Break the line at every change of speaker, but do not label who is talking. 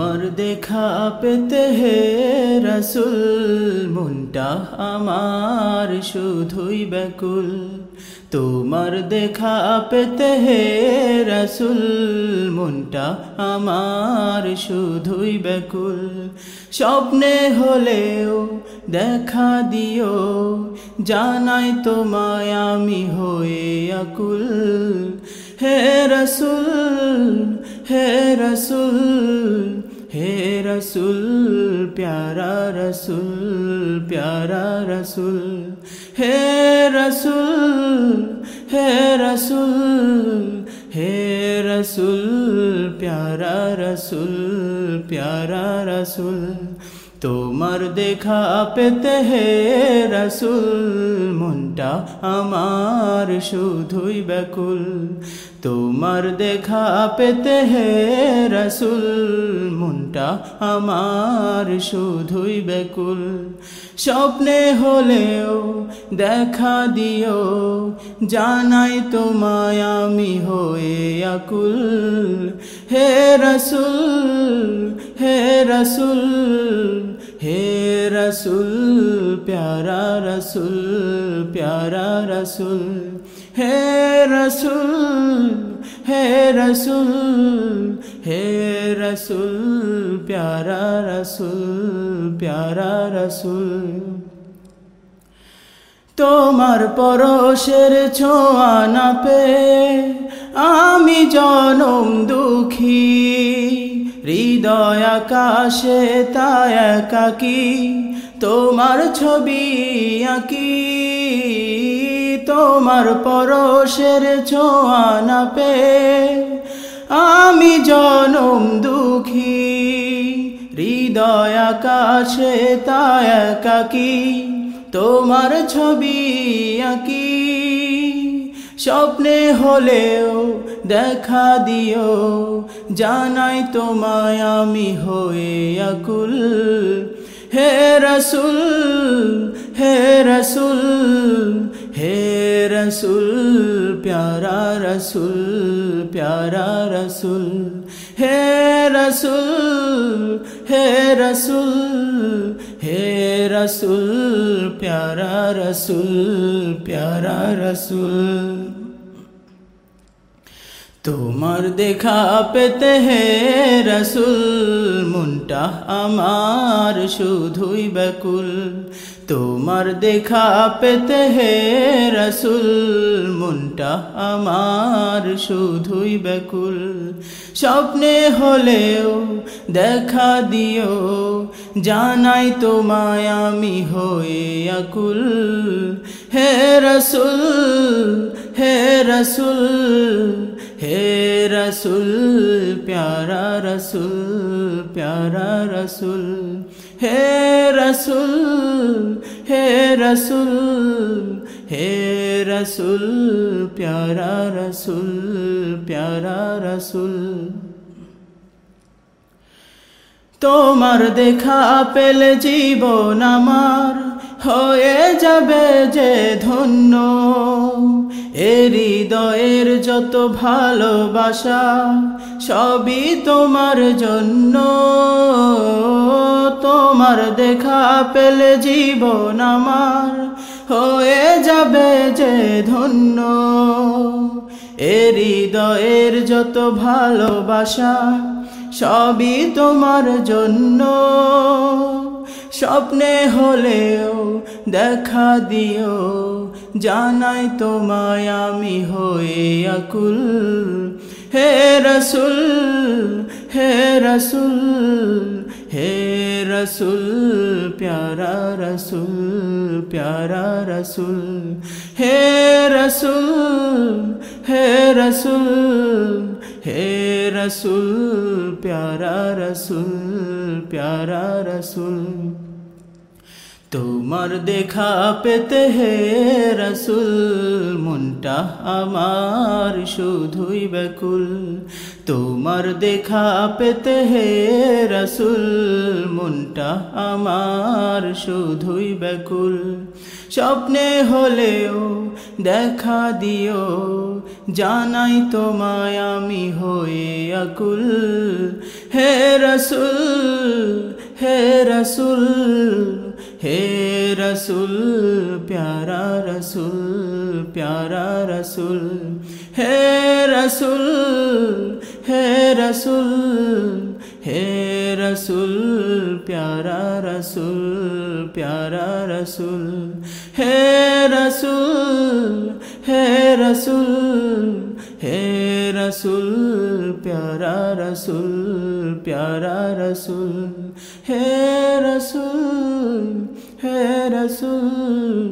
তোমার দেখা পেতে হে রসুল, মনটা আমার শুধুই ব্যাকুল। তোমার দেখা পেতে হে রসুল, মনটা আমার শুধুই ব্যাকুল। স্বপ্নে হলেও দেখা দিও, জানাই তোমায় আমি হয়ে আকুল। হে রসুল হে রসুল হে রসুল, প্যারা রসুল প্যারা রসুল, হে রসুল হে রসুল হে রসুল, প্যারা রসুল প্যারা রসুল, তোমার দেখা পেতে হে রসুল, মনটা আমার শুধুই ব্যাকুল। তোমার দেখা পেতে হে রসুল, মনটা আমার শুধুই বেকুল স্বপ্নে হলেও দেখা দিও, জানাই তোমায় আমি হয়ে আকুল। হে রসুল হে রসুল হে রসুল, প্যারা রসুল প্যারা রসুল। হে রসুল হে রসুল হে রসুল, প্যারা রসুল প্যারা রসুল। তোমার পরশের ছোঁয়া না পে আমি জনম দুঃখী, হৃদয় আকাশে তায় একাকি, তোমার ছবি আঁকি। তোমার পরশের ছোঁয়া না পে আমি জনম দুঃখী, হৃদয় আকাশে তায় একাকি, তোমার ছবি আঁকি। স্বপ্নে হলেও দেখা দিও, জানাই তোমায় আমি হয়ে আকুল। হে রসুল হে রসুল হে রসুল প্যারা রসুল প্যারা রসুল হে রসুল হে রসুল হে রসুল প্যারা রসুল প্যারা রসুল তোমার দেখা পেতে হে রসুল মনটা আমার শুধুই ব্যাকুল তোমার দেখা পেতে হে রসুল, মনটা আমার শুধুই ব্যাকুল। স্বপ্নে হলেও দেখা দিও, জানাই তোমায় আমি হয়ে আকুল। হে রসুল হে রসুল হে রসুল প্যারা রসুল প্যারা রসুল হে রসুল হে রসুল হে রসুল প্যারা রসুল প্যারা রসুল তোমার দেখা পেলে জীবন আমার হয়ে যাবে যে ধন্য। এ হৃদয়ের যত ভালোবাসা, সবই তোমার জন্য। তোমার দেখা পেলে জীবন আমার হয়ে যাবে যে ধন্য। এ হৃদয়ের যত ভালোবাসা, সবই তোমার জন্য। স্বপ্নে হলেও দেখা দিও, জানাই তোমায় আমি হয়ে আকুল। হে রসুল হে রসুল হে রসুল, প্যারা রসুল প্যারা রসুল। হে রসুল হে রসুল হে রসুল, প্যারা রসুল প্যারা রসুল। তোমার দেখা পেতে হে রসুল, মনটা আমার শুধুই ব্যাকুল। তোমার দেখা পেতে হে রসুল, মনটা আমার শুধুই ব্যাকুল। স্বপ্নে হলেও দেখা দিও, জানাই তোমায় আমি হয়ে আকুল। হে রসুল হে রসুল হে রসুল প্যারা রসুল প্যারা রসুল হে রসুল হে রসুল হে রসুল প্যারা রসুল প্যারা রসুল হে রসুল হে রসুল হে রসুল প্যারা রসুল প্যারা রসুল হে রসুল হে রসুল